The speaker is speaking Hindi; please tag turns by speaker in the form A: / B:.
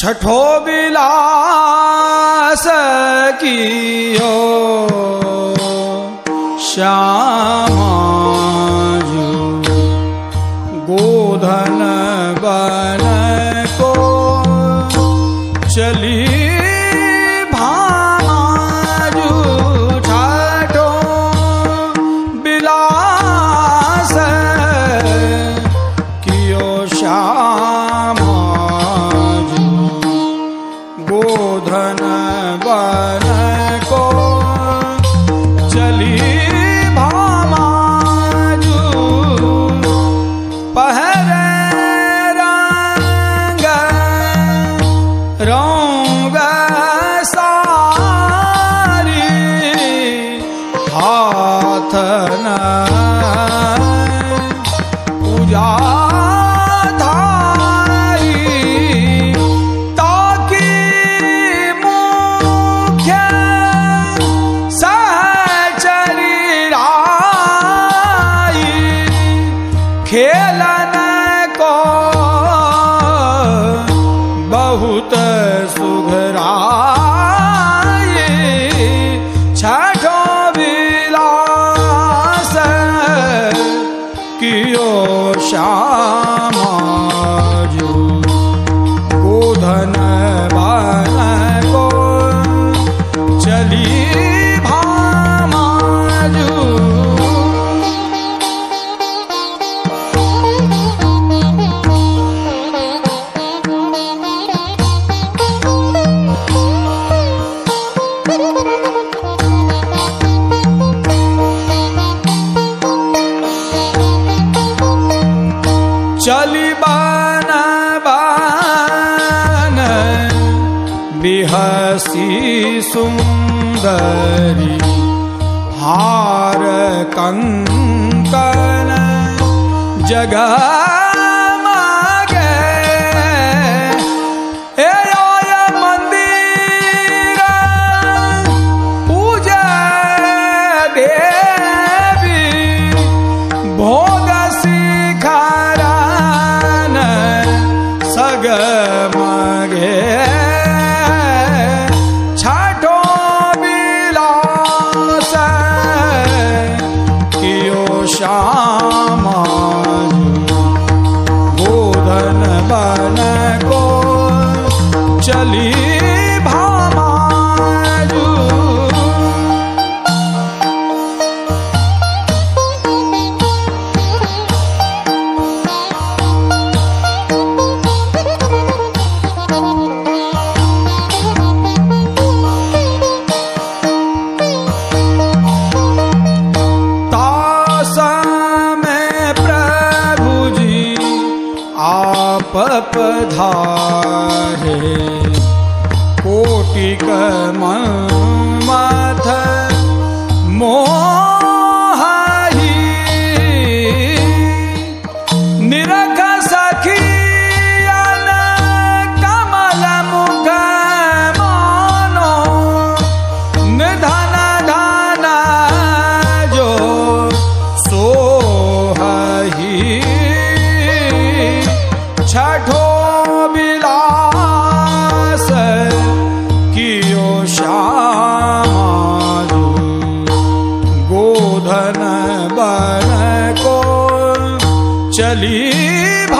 A: छठो बिलास कियो। श्यामा गोधन बन धन बन चली बान बिहसी सुंदरी हार कंकन जगा Amen. पधारे कोटि कम मा बन बन को चली भा